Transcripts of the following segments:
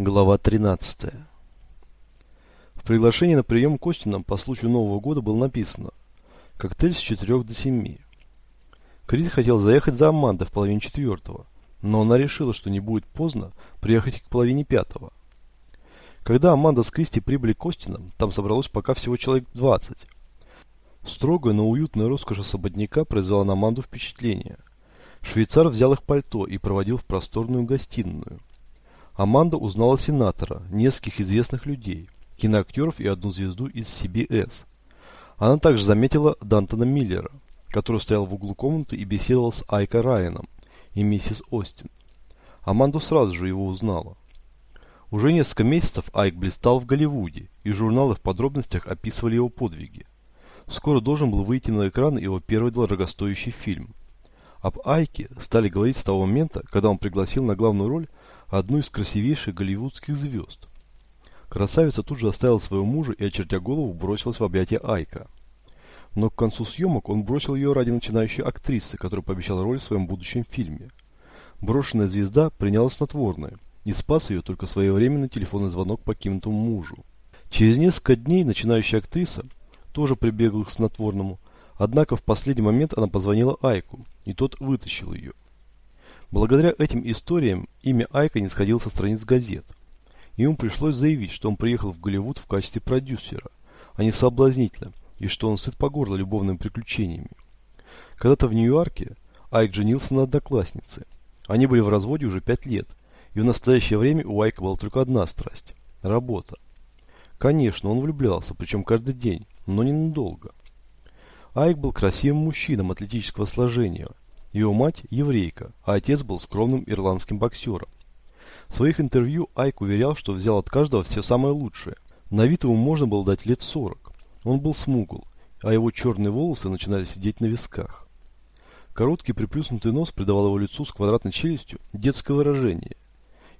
Глава 13. В приглашении на прием к Костинам по случаю Нового года было написано «Коктейль с 4 до 7». Крис хотел заехать за Амандой в половине четвертого, но она решила, что не будет поздно приехать к половине пятого. Когда Аманда с Кристи прибыли к Костинам, там собралось пока всего человек 20. Строгая, но уютная роскошь особняка произвела на Аманду впечатление. Швейцар взял их пальто и проводил в просторную гостиную. Аманда узнала сенатора, нескольких известных людей, киноактеров и одну звезду из CBS. Она также заметила Дантона Миллера, который стоял в углу комнаты и беседовал с Айко Райаном и миссис Остин. Аманда сразу же его узнала. Уже несколько месяцев Айк блистал в Голливуде, и журналы в подробностях описывали его подвиги. Скоро должен был выйти на экраны его первый дорогостоящий фильм. Об Айке стали говорить с того момента, когда он пригласил на главную роль одну из красивейших голливудских звезд. Красавица тут же оставила своего мужа и, очертя голову, бросилась в объятия Айка. Но к концу съемок он бросил ее ради начинающей актрисы, которая пообещала роль в своем будущем фильме. Брошенная звезда приняла снотворное, и спас ее только своевременный телефонный звонок покинутому мужу. Через несколько дней начинающая актриса тоже прибегла к снотворному, однако в последний момент она позвонила Айку, и тот вытащил ее. Благодаря этим историям имя Айка не сходило со страниц газет. Ему пришлось заявить, что он приехал в Голливуд в качестве продюсера, а не соблазнителя, и что он сыт по горло любовными приключениями. Когда-то в Нью-Йорке Айк женился на однокласснице. Они были в разводе уже пять лет, и в настоящее время у Айка была только одна страсть – работа. Конечно, он влюблялся, причем каждый день, но ненадолго. Айк был красивым мужчином атлетического сложения – его мать – еврейка, а отец был скромным ирландским боксером. В своих интервью Айк уверял, что взял от каждого все самое лучшее. На вид ему можно было дать лет 40. Он был смугл, а его черные волосы начинали сидеть на висках. Короткий приплюснутый нос придавал его лицу с квадратной челюстью детское выражение.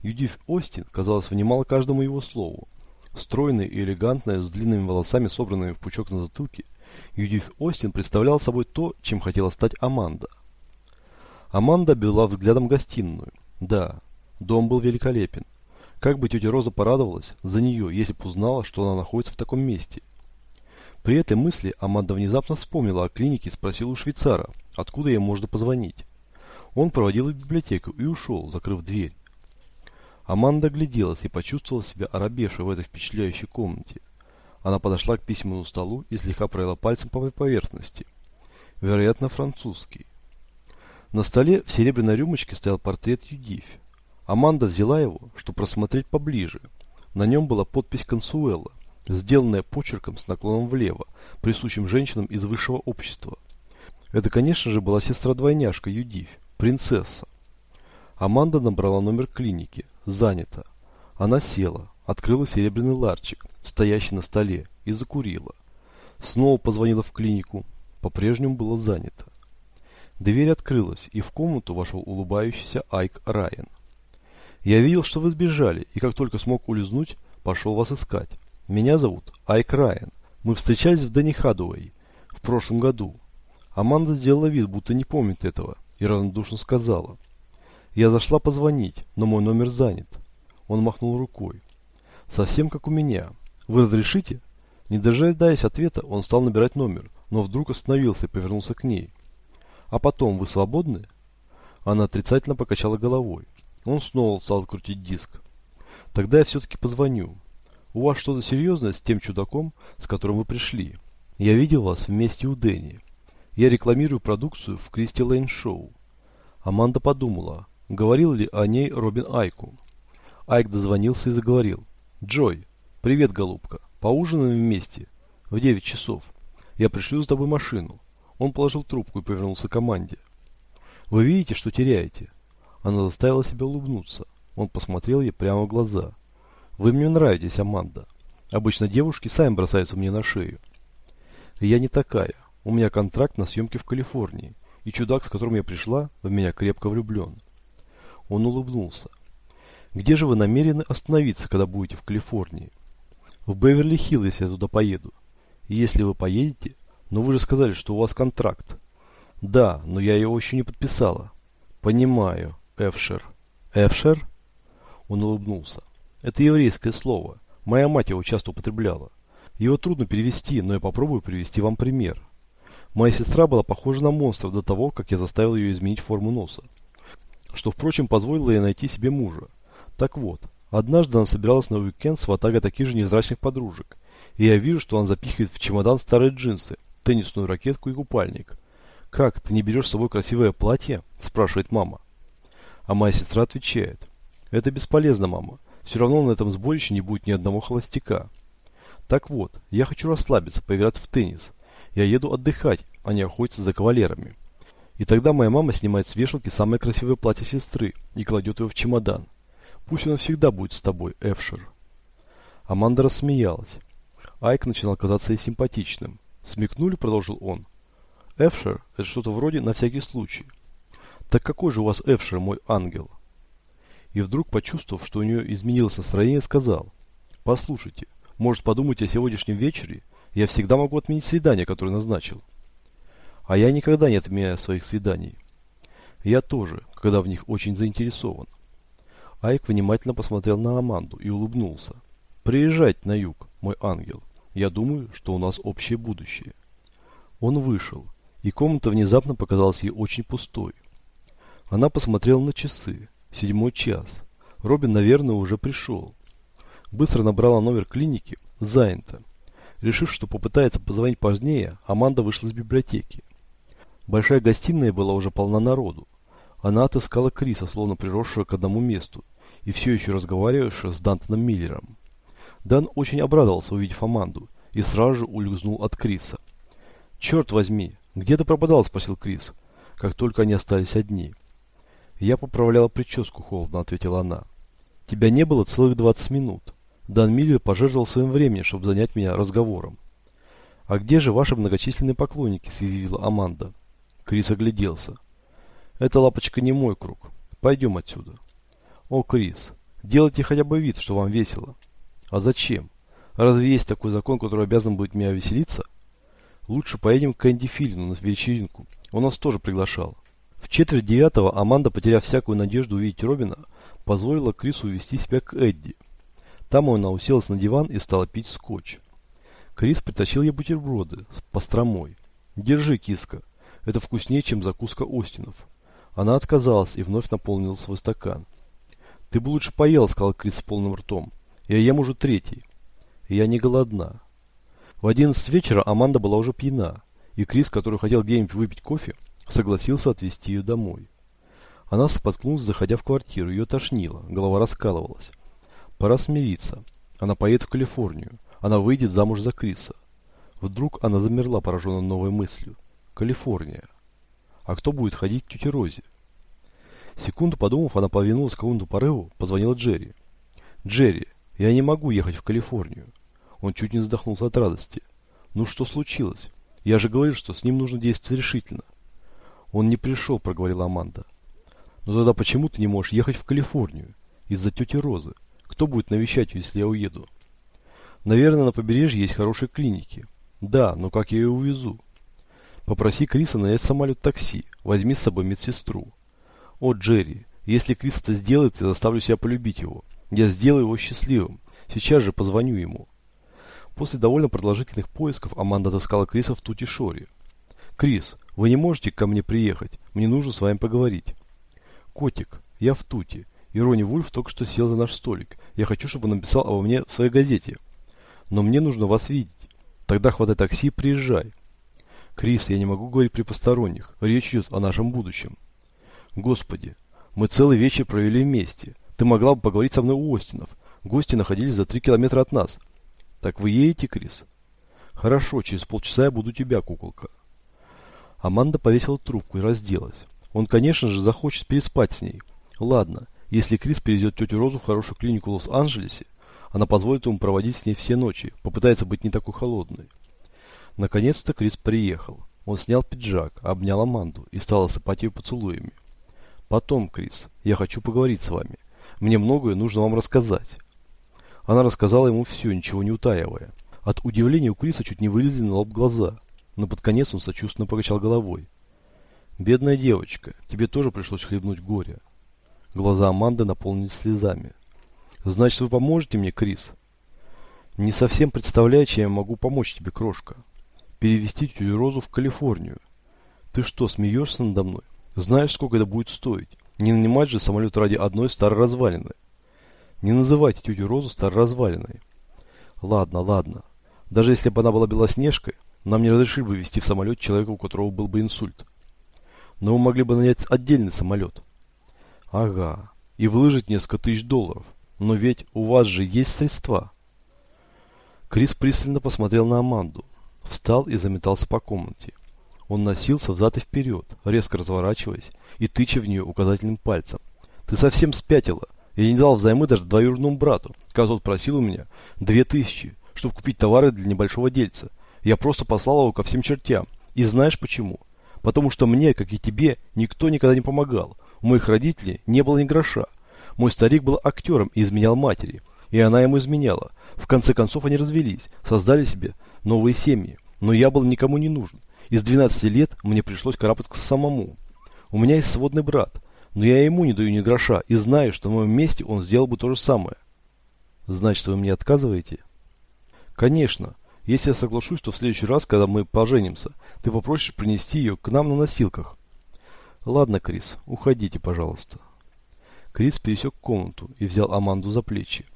Юдив Остин, казалось, внимала каждому его слову. Стройная и элегантная, с длинными волосами, собранными в пучок на затылке, Юдив Остин представлял собой то, чем хотела стать Аманда. Аманда обвела взглядом гостиную. Да, дом был великолепен. Как бы тетя Роза порадовалась за нее, если бы узнала, что она находится в таком месте. При этой мысли Аманда внезапно вспомнила о клинике и спросила у швейцара, откуда ей можно позвонить. Он проводил в библиотеку и ушел, закрыв дверь. Аманда огляделась и почувствовала себя оробевшей в этой впечатляющей комнате. Она подошла к письменному столу и слегка провела пальцем по поверхности. Вероятно, французский. На столе в серебряной рюмочке стоял портрет Юдифь. Аманда взяла его, чтобы просмотреть поближе. На нем была подпись Консуэла, сделанная почерком с наклоном влево, присущим женщинам из высшего общества. Это, конечно же, была сестра-двойняшка Юдифь, принцесса. Аманда набрала номер клиники. Занято. Она села, открыла серебряный ларчик, стоящий на столе, и закурила. Снова позвонила в клинику. По-прежнему было занято. Дверь открылась, и в комнату вошел улыбающийся Айк Райан. «Я видел, что вы сбежали, и как только смог улизнуть, пошел вас искать. Меня зовут Айк Райан. Мы встречались в Дэнни Хадуэй в прошлом году». Аманда сделала вид, будто не помнит этого, и равнодушно сказала. «Я зашла позвонить, но мой номер занят». Он махнул рукой. «Совсем как у меня. Вы разрешите?» Не дожидаясь ответа, он стал набирать номер, но вдруг остановился и повернулся к ней. А потом вы свободны? Она отрицательно покачала головой. Он снова стал крутить диск. Тогда я все-таки позвоню. У вас что-то серьезное с тем чудаком, с которым вы пришли? Я видел вас вместе у Дэнни. Я рекламирую продукцию в Кристи Лейн Шоу. Аманда подумала, говорил ли о ней Робин Айку. Айк дозвонился и заговорил. Джой, привет, голубка. Поужинаем вместе. В 9 часов. Я пришлю с тобой машину. Он положил трубку и повернулся к команде. «Вы видите, что теряете?» Она заставила себя улыбнуться. Он посмотрел ей прямо в глаза. «Вы мне нравитесь, Аманда. Обычно девушки сами бросаются мне на шею. Я не такая. У меня контракт на съемки в Калифорнии, и чудак, с которым я пришла, в меня крепко влюблен». Он улыбнулся. «Где же вы намерены остановиться, когда будете в Калифорнии?» «В Беверли-Хилл, если я туда поеду. Если вы поедете, но вы же сказали, что у вас контракт. Да, но я его еще не подписала. Понимаю, Эфшер. Эфшер? Он улыбнулся. Это еврейское слово. Моя мать его часто употребляла. Его трудно перевести, но я попробую привести вам пример. Моя сестра была похожа на монстра до того, как я заставил ее изменить форму носа. Что, впрочем, позволило ей найти себе мужа. Так вот, однажды она собиралась на уикенд с ватагой таких же невзрачных подружек. И я вижу, что она запихивает в чемодан старые джинсы, теннисную ракетку и купальник. «Как, ты не берешь с собой красивое платье?» – спрашивает мама. А моя сестра отвечает. «Это бесполезно, мама. Все равно на этом сборище не будет ни одного холостяка». Так вот, я хочу расслабиться, поиграть в теннис. Я еду отдыхать, а не охотиться за кавалерами. И тогда моя мама снимает с вешалки самое красивое платье сестры и кладет его в чемодан. Пусть оно всегда будет с тобой, Эфшер. Аманда рассмеялась. Айк начинал казаться ей симпатичным. Смекнули, продолжил он. Эфшер – это что-то вроде на всякий случай. Так какой же у вас Эфшер, мой ангел? И вдруг, почувствовав, что у нее изменилось настроение, сказал. Послушайте, может подумать о сегодняшнем вечере? Я всегда могу отменить свидание, которое назначил. А я никогда не отменяю своих свиданий. Я тоже, когда в них очень заинтересован. Айк внимательно посмотрел на Аманду и улыбнулся. Приезжайте на юг, мой ангел. Я думаю, что у нас общее будущее. Он вышел, и комната внезапно показалась ей очень пустой. Она посмотрела на часы. Седьмой час. Робин, наверное, уже пришел. Быстро набрала номер клиники, занято. Решив, что попытается позвонить позднее, Аманда вышла из библиотеки. Большая гостиная была уже полна народу. Она отыскала Криса, словно приросшего к одному месту, и все еще разговаривавшего с Дантоном Миллером. Дан очень обрадовался, увидев Аманду, и сразу же улюзнул от Криса. «Черт возьми, где ты пропадал?» – спросил Крис, как только они остались одни. «Я поправляла прическу», – холодно ответила она. «Тебя не было целых двадцать минут. Дан Миллер пожертвовал своим временем, чтобы занять меня разговором. «А где же ваши многочисленные поклонники?» – съязвила Аманда. Крис огляделся. «Это, лапочка, не мой круг. Пойдем отсюда». «О, Крис, делайте хотя бы вид, что вам весело». «А зачем? Разве есть такой закон, который обязан будет меня веселиться?» «Лучше поедем к Кэнди Филину на вечеринку. Он нас тоже приглашал». В четверть девятого Аманда, потеряв всякую надежду увидеть Робина, позволила Крису вести себя к Эдди. Там она уселась на диван и стала пить скотч. Крис притащил ей бутерброды с пастромой. «Держи, киска. Это вкуснее, чем закуска Остинов». Она отказалась и вновь наполнила свой стакан. «Ты бы лучше поела», — сказал Крис с полным ртом. «Я ем уже третий. Я не голодна». В одиннадцать вечера Аманда была уже пьяна, и Крис, который хотел где-нибудь выпить кофе, согласился отвезти ее домой. Она споткнулась, заходя в квартиру, ее тошнило, голова раскалывалась. Пора смириться. Она поедет в Калифорнию. Она выйдет замуж за Криса. Вдруг она замерла, пораженная новой мыслью. Калифорния. А кто будет ходить к тете Розе? Секунду подумав, она повинулась какому-то порыву, позвонила Джерри. «Джерри, я не могу ехать в Калифорнию». Он чуть не задохнулся от радости. «Ну что случилось? Я же говорил, что с ним нужно действовать решительно». «Он не пришел», — проговорила Аманда. «Но тогда почему ты не можешь ехать в Калифорнию? Из-за тети Розы?» Кто будет навещать ее, если я уеду? Наверное, на побережье есть хорошие клиники. Да, но как я ее увезу? Попроси Криса нанять самолет такси. Возьми с собой медсестру. О, Джерри, если Крис это сделает, я заставлю себя полюбить его. Я сделаю его счастливым. Сейчас же позвоню ему. После довольно продолжительных поисков Аманда отыскала Криса в Тути-Шоре. «Крис, вы не можете ко мне приехать? Мне нужно с вами поговорить». «Котик, я в Тути. И Ронни Вульф только что сел за наш столик. Я хочу, чтобы он написал обо мне в своей газете. Но мне нужно вас видеть. Тогда хватай такси приезжай. Крис, я не могу говорить при посторонних. Речь идет о нашем будущем. Господи, мы целый вечер провели вместе. Ты могла бы поговорить со мной у Остинов. Гости находились за три километра от нас. Так вы едете, Крис? Хорошо, через полчаса я буду тебя, куколка. Аманда повесила трубку и разделась. Он, конечно же, захочет переспать с ней. Ладно, если Крис переведет тетю Розу в хорошую клинику в Лос-Анджелесе, она позволит ему проводить с ней все ночи, попытается быть не такой холодной. Наконец-то Крис приехал. Он снял пиджак, обнял Аманду и стал осыпать ее поцелуями. «Потом, Крис, я хочу поговорить с вами. Мне многое нужно вам рассказать». Она рассказала ему все, ничего не утаивая. От удивления у Криса чуть не вылезли на лоб глаза, но под конец он сочувственно покачал головой. «Бедная девочка, тебе тоже пришлось хлебнуть горе. Глаза Аманды наполнились слезами. Значит, вы поможете мне, Крис? Не совсем представляю, чем я могу помочь тебе, крошка. Перевести тетю Розу в Калифорнию. Ты что, смеешься надо мной? Знаешь, сколько это будет стоить? Не нанимать же самолет ради одной старой развалины. Не называйте тетю Розу старой развалиной. Ладно, ладно. Даже если бы она была белоснежкой, нам не разрешили бы вести в самолет человека, у которого был бы инсульт. Но мы могли бы нанять отдельный самолет. Ага. И выложить несколько тысяч долларов. Но ведь у вас же есть средства. Крис пристально посмотрел на Аманду. Встал и заметался по комнате. Он носился взад и вперед, резко разворачиваясь и тыча в нее указательным пальцем. «Ты совсем спятила. Я не дал взаймы даже двоюродному брату, когда тот просил у меня две тысячи, чтобы купить товары для небольшого дельца. Я просто послал его ко всем чертям. И знаешь почему? Потому что мне, как и тебе, никто никогда не помогал. У моих родителей не было ни гроша. Мой старик был актером и изменял матери. И она ему изменяла. В конце концов они развелись, создали себе новые семьи. Но я был никому не нужен. Из 12 лет мне пришлось карабкаться самому. У меня есть сводный брат, но я ему не даю ни гроша и знаю, что на моем месте он сделал бы то же самое. Значит, вы мне отказываете? Конечно. Если я соглашусь, то в следующий раз, когда мы поженимся, ты попросишь принести ее к нам на носилках. Ладно, Крис, уходите, пожалуйста. Крис пересек комнату и взял Аманду за плечи.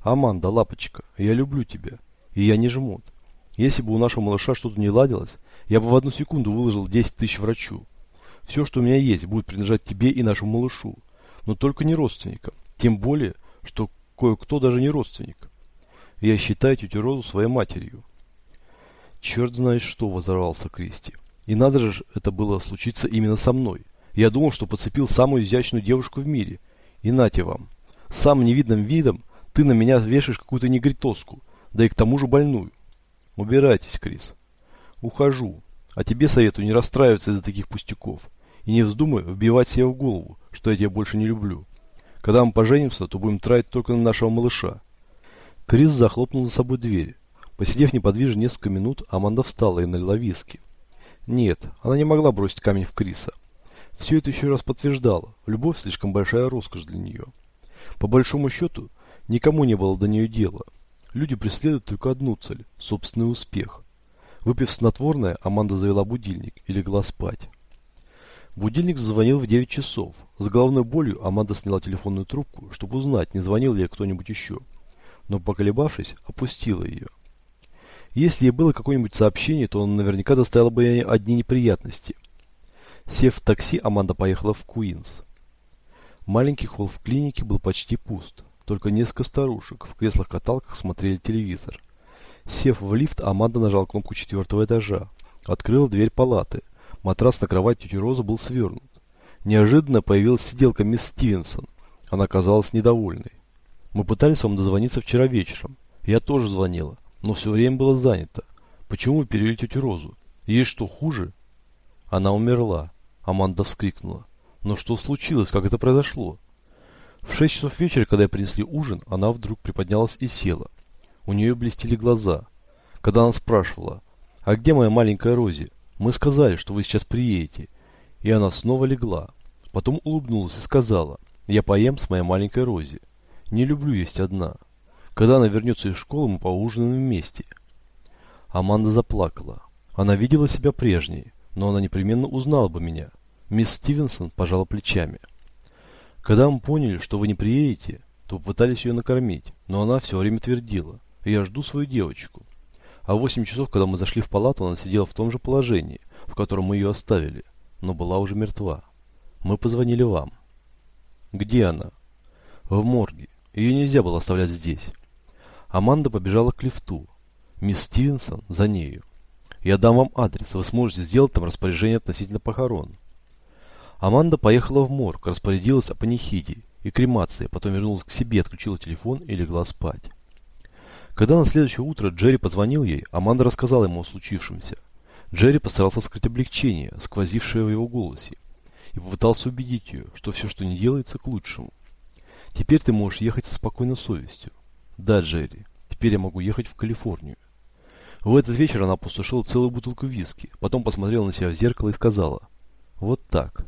Аманда, лапочка, я люблю тебя. И я не жмут. Если бы у нашего малыша что-то не ладилось, я бы в одну секунду выложил 10 тысяч врачу. Все, что у меня есть, будет принадлежать тебе и нашему малышу. Но только не родственникам. Тем более, что кое-кто даже не родственник. Я считаю тетю Розу своей матерью. Черт знает что, возорвался Кристи. И надо же это было случиться именно со мной. Я думал, что подцепил самую изящную девушку в мире. И нате вам. Самым невидным видом ты на меня вешаешь какую-то негритоску, да и к тому же больную. Убирайтесь, Крис. Ухожу. А тебе советую не расстраиваться из-за таких пустяков. И не вздумай вбивать себе в голову, что я тебя больше не люблю. Когда мы поженимся, то будем тратить только на нашего малыша. Крис захлопнул за собой дверь. Посидев неподвижно несколько минут, Аманда встала и налила виски. Нет, она не могла бросить камень в Криса. Все это еще раз подтверждало, любовь слишком большая роскошь для нее. По большому счету, никому не было до нее дела. Люди преследуют только одну цель – собственный успех. Выпив снотворное, Аманда завела будильник и легла спать. Будильник зазвонил в 9 часов. С головной болью Аманда сняла телефонную трубку, чтобы узнать, не звонил ли кто-нибудь еще. Но, поколебавшись, опустила ее. Если ей было какое-нибудь сообщение, то он наверняка доставил бы ей одни неприятности. Сев в такси, Аманда поехала в Куинс. Маленький холл в клинике был почти пуст. Только несколько старушек в креслах-каталках смотрели телевизор. Сев в лифт, Аманда нажала кнопку четвертого этажа. Открыла дверь палаты. Матрас на кровать тети Розы был свернут. Неожиданно появилась сиделка мисс Стивенсон. Она казалась недовольной. Мы пытались вам дозвониться вчера вечером. Я тоже звонила но все время было занято. Почему вы перевели тетю Розу? Ей что, хуже? Она умерла. Аманда вскрикнула. Но что случилось? Как это произошло? В шесть часов вечера, когда я принесли ужин, она вдруг приподнялась и села. У нее блестели глаза. Когда она спрашивала, «А где моя маленькая Рози?» Мы сказали, что вы сейчас приедете. И она снова легла. Потом улыбнулась и сказала, «Я поем с моей маленькой Рози. Не люблю есть одна». Когда она вернется из школы, мы поужинаем вместе. Аманда заплакала. Она видела себя прежней, но она непременно узнала бы меня. Мисс Стивенсон пожала плечами. Когда мы поняли, что вы не приедете, то попытались ее накормить, но она все время твердила. Я жду свою девочку. А в 8 часов, когда мы зашли в палату, она сидела в том же положении, в котором мы ее оставили, но была уже мертва. Мы позвонили вам. Где она? В морге. Ее нельзя было оставлять здесь. Аманда побежала к лифту. Мисс Стивенсон за нею. Я дам вам адрес, вы сможете сделать там распоряжение относительно похорон. Аманда поехала в морг, распорядилась о панихиде и кремации, потом вернулась к себе, отключила телефон и легла спать. Когда на следующее утро Джерри позвонил ей, Аманда рассказала ему о случившемся. Джерри постарался скрыть облегчение, сквозившее в его голосе, и попытался убедить ее, что все, что не делается, к лучшему. Теперь ты можешь ехать со спокойной совестью. Да, Джерри, теперь я могу ехать в Калифорнию. В этот вечер она опустошила целую бутылку виски, потом посмотрела на себя в зеркало и сказала, «Вот так.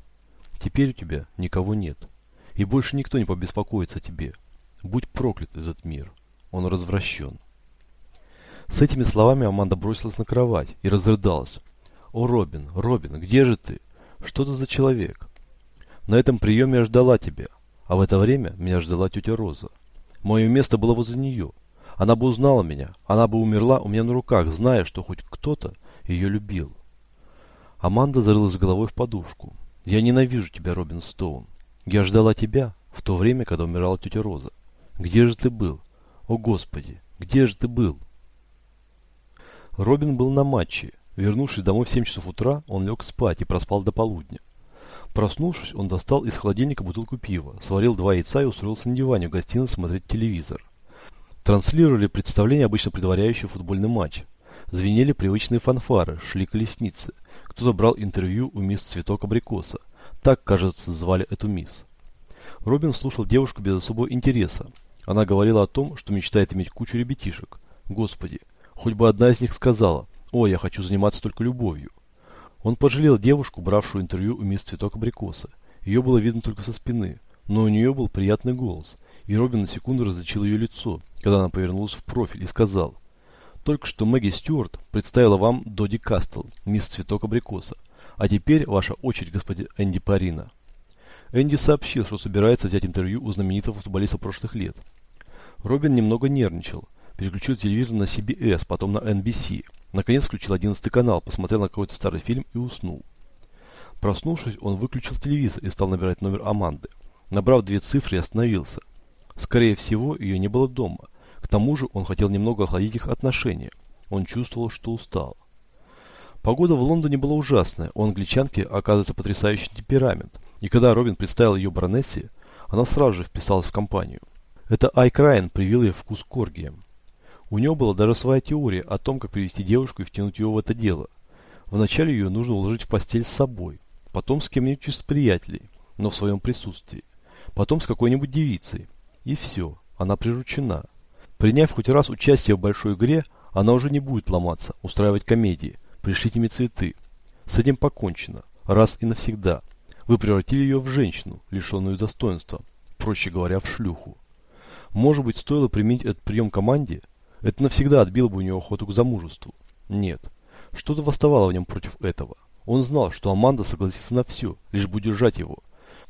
Теперь у тебя никого нет. И больше никто не побеспокоится тебе. Будь проклят этот мир. Он развращен. С этими словами Аманда бросилась на кровать и разрыдалась. «О, Робин, Робин, где же ты? Что ты за человек? На этом приеме я ждала тебя, а в это время меня ждала тетя Роза. Мое место было возле нее. Она бы узнала меня, она бы умерла у меня на руках, зная, что хоть кто-то ее любил. Аманда зарылась головой в подушку. «Я ненавижу тебя, Робин Стоун. Я ждала тебя в то время, когда умирала тетя Роза. Где же ты был? О, Господи, где же ты был?» Робин был на матче. Вернувшись домой в 7 часов утра, он лег спать и проспал до полудня. Проснувшись, он достал из холодильника бутылку пива, сварил два яйца и устроился на диване в гостиной смотреть телевизор. Транслировали представление, обычно предваряющее футбольный матч. Звенели привычные фанфары, шли колесницы. Кто-то брал интервью у мисс Цветок Абрикоса. Так, кажется, звали эту мисс. Робин слушал девушку без особого интереса. Она говорила о том, что мечтает иметь кучу ребятишек. Господи, Хоть бы одна из них сказала, «О, я хочу заниматься только любовью». Он пожалел девушку, бравшую интервью у мисс Цветок Абрикоса. Ее было видно только со спины, но у нее был приятный голос, и Робин на секунду различил ее лицо, когда она повернулась в профиль и сказал, «Только что Мэгги Стюарт представила вам Доди Кастл, мисс Цветок Абрикоса, а теперь ваша очередь, господин Энди Парина». Энди сообщил, что собирается взять интервью у знаменитого футболиста прошлых лет. Робин немного нервничал, Переключил телевизор на CBS, потом на NBC. Наконец включил 11 канал, посмотрел на какой-то старый фильм и уснул. Проснувшись, он выключил телевизор и стал набирать номер Аманды. Набрав две цифры, остановился. Скорее всего, ее не было дома. К тому же он хотел немного охладить их отношения. Он чувствовал, что устал. Погода в Лондоне была ужасная. У англичанки оказывается потрясающий темперамент. И когда Робин представил ее баронессе, она сразу же вписалась в компанию. Это Айк Райан привил ей вкус к оргиям. У него была даже своя теория о том, как привести девушку и втянуть ее в это дело. Вначале ее нужно уложить в постель с собой, потом с кем-нибудь из приятелей, но в своем присутствии, потом с какой-нибудь девицей. И все, она приручена. Приняв хоть раз участие в большой игре, она уже не будет ломаться, устраивать комедии, пришлите мне цветы. С этим покончено, раз и навсегда. Вы превратили ее в женщину, лишенную достоинства, проще говоря, в шлюху. Может быть, стоило применить этот прием команде, это навсегда отбило бы у него охоту к замужеству. Нет. Что-то восставало в нем против этого. Он знал, что Аманда согласится на все, лишь бы удержать его.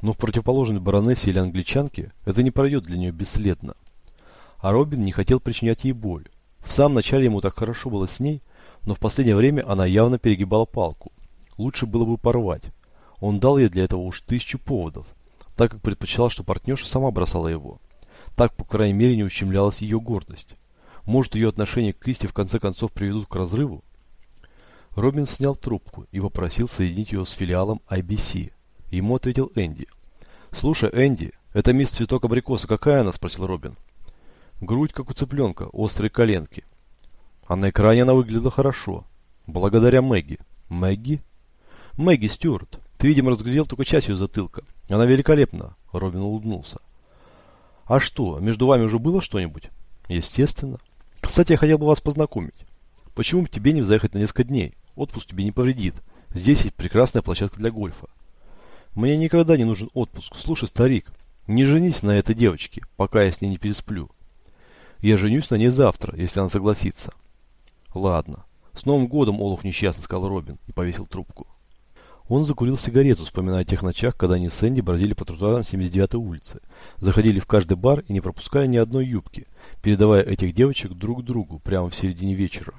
Но в противоположной баронессе или англичанке это не пройдет для нее бесследно. А Робин не хотел причинять ей боль. В самом начале ему так хорошо было с ней, но в последнее время она явно перегибала палку. Лучше было бы порвать. Он дал ей для этого уж тысячу поводов, так как предпочитал, что партнерша сама бросала его. Так, по крайней мере, не ущемлялась ее гордость. Может, ее отношения к Кристи в конце концов приведут к разрыву? Робин снял трубку и попросил соединить ее с филиалом IBC. Ему ответил Энди. «Слушай, Энди, это мисс Цветок Абрикоса, какая она?» – спросил Робин. «Грудь, как у цыпленка, острые коленки». А на экране она выглядела хорошо. Благодаря Мэгги. Мэгги? Мэгги Стюарт. Ты, видимо, разглядел только часть ее затылка. Она великолепна. Робин улыбнулся. А что, между вами уже было что-нибудь? Естественно. Кстати, я хотел бы вас познакомить. Почему бы тебе не заехать на несколько дней? Отпуск тебе не повредит. Здесь есть прекрасная площадка для гольфа. Мне никогда не нужен отпуск. Слушай, старик, не женись на этой девочке, пока я с ней не пересплю. Я женюсь на ней завтра, если она согласится. Ладно. С Новым годом, Олух несчастный, сказал Робин и повесил трубку. Он закурил сигарету, вспоминая о тех ночах, когда они с Энди бродили по тротуарам 79-й улицы, заходили в каждый бар и не пропуская ни одной юбки, передавая этих девочек друг другу прямо в середине вечера.